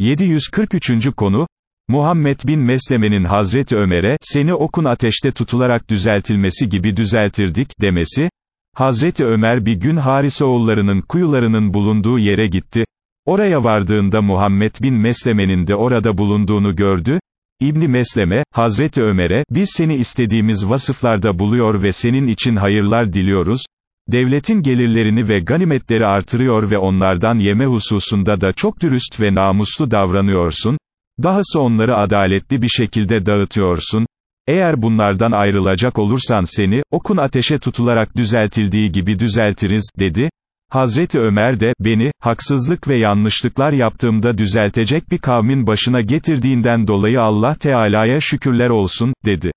743. konu, Muhammed bin Mesleme'nin Hazreti Ömer'e, seni okun ateşte tutularak düzeltilmesi gibi düzeltirdik, demesi, Hazreti Ömer bir gün Harisoğullarının kuyularının bulunduğu yere gitti, oraya vardığında Muhammed bin Mesleme'nin de orada bulunduğunu gördü, İbni Mesleme, Hazreti Ömer'e, biz seni istediğimiz vasıflarda buluyor ve senin için hayırlar diliyoruz, devletin gelirlerini ve ganimetleri artırıyor ve onlardan yeme hususunda da çok dürüst ve namuslu davranıyorsun, dahası onları adaletli bir şekilde dağıtıyorsun, eğer bunlardan ayrılacak olursan seni, okun ateşe tutularak düzeltildiği gibi düzeltiriz, dedi, Hazreti Ömer de, beni, haksızlık ve yanlışlıklar yaptığımda düzeltecek bir kavmin başına getirdiğinden dolayı Allah Teala'ya şükürler olsun, dedi.